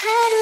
春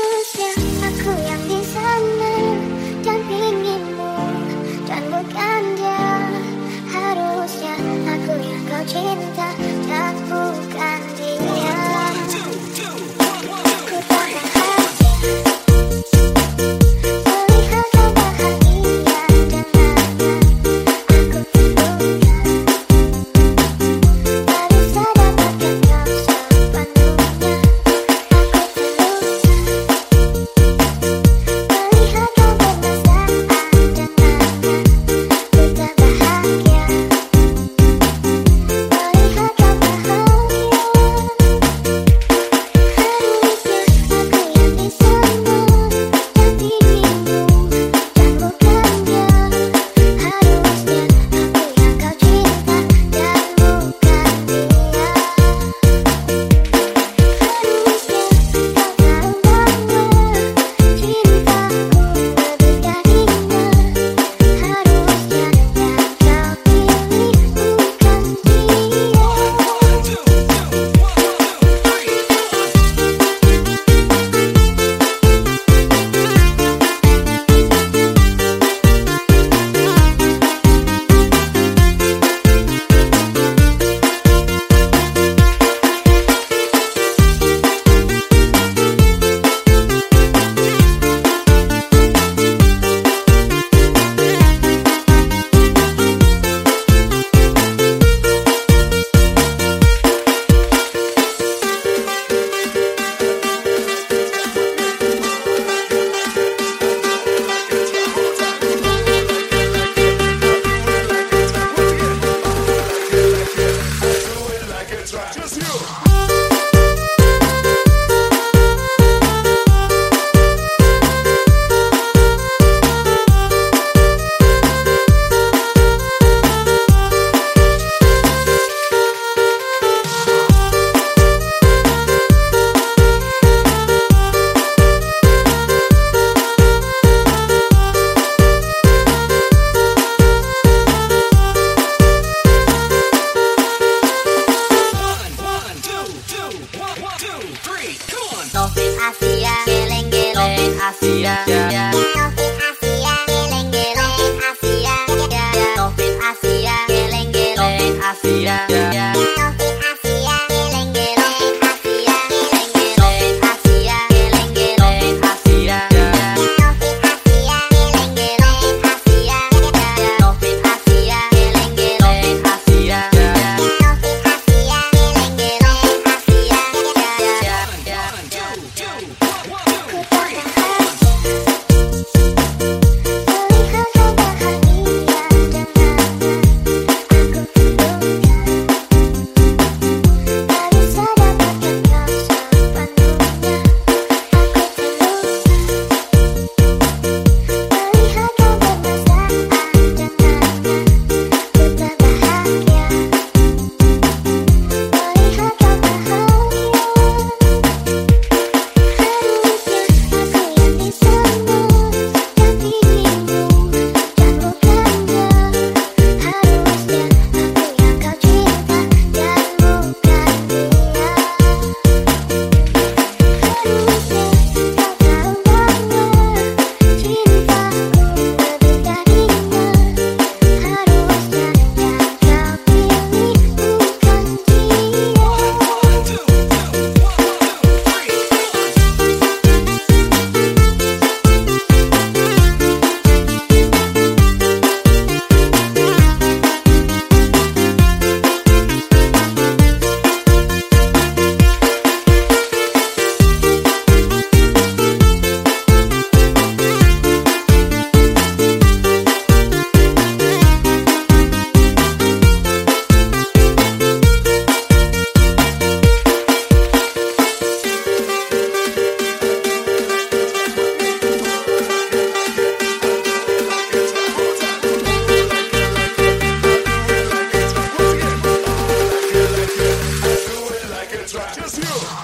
yeah, yeah, yeah.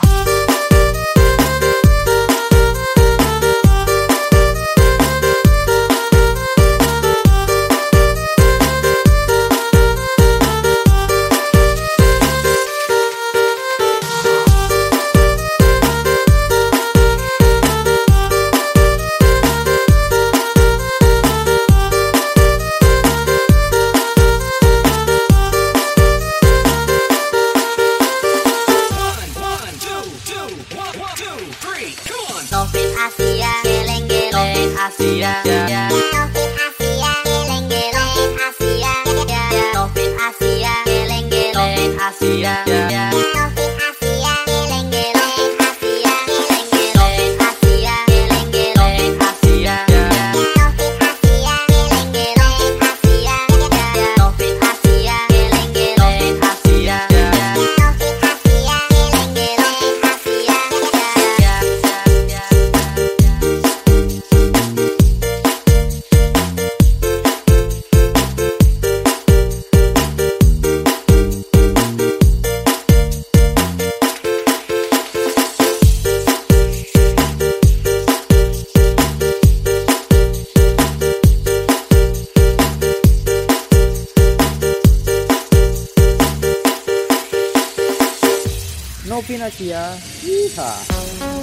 Bye. Novinasia. Yeehaw.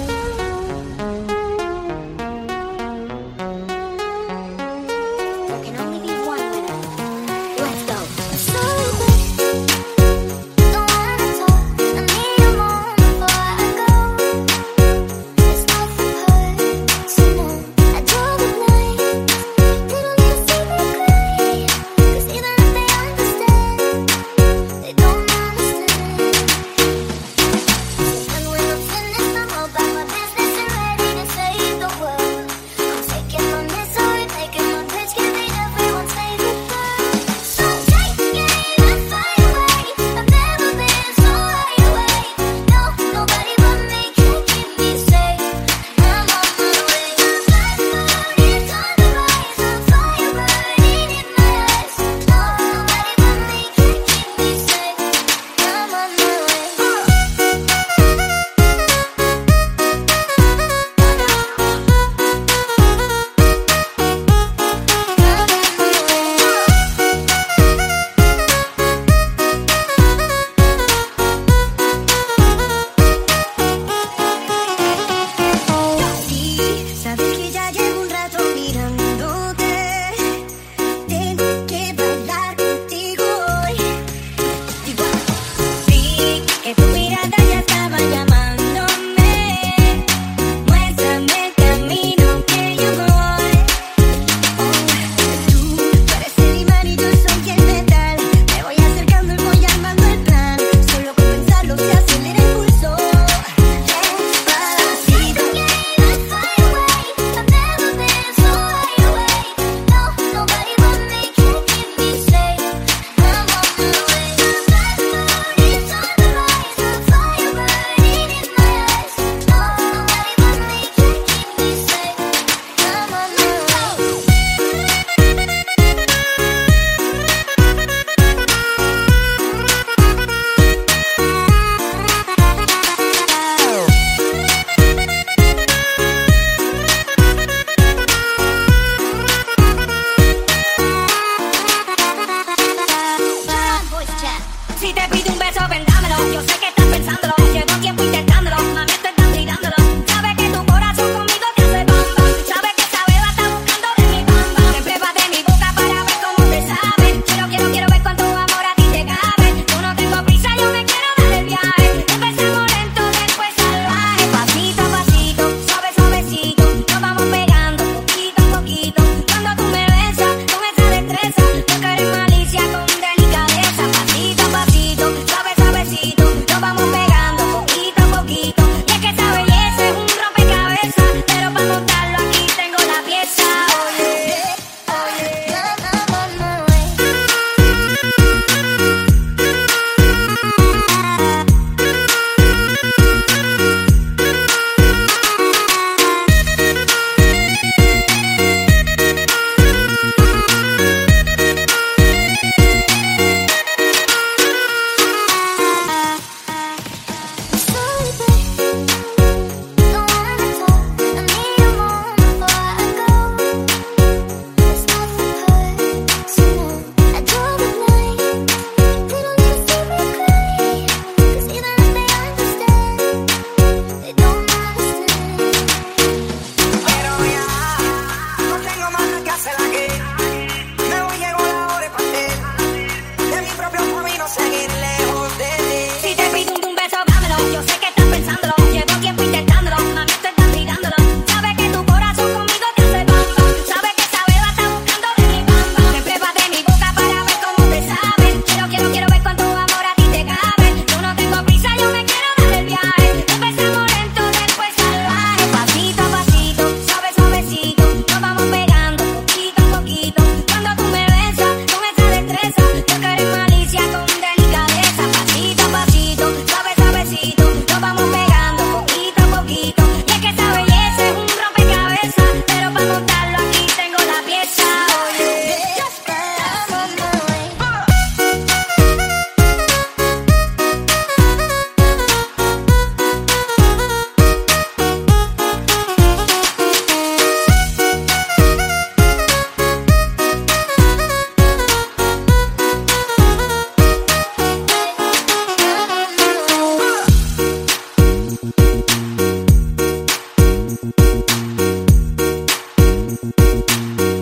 Thank you.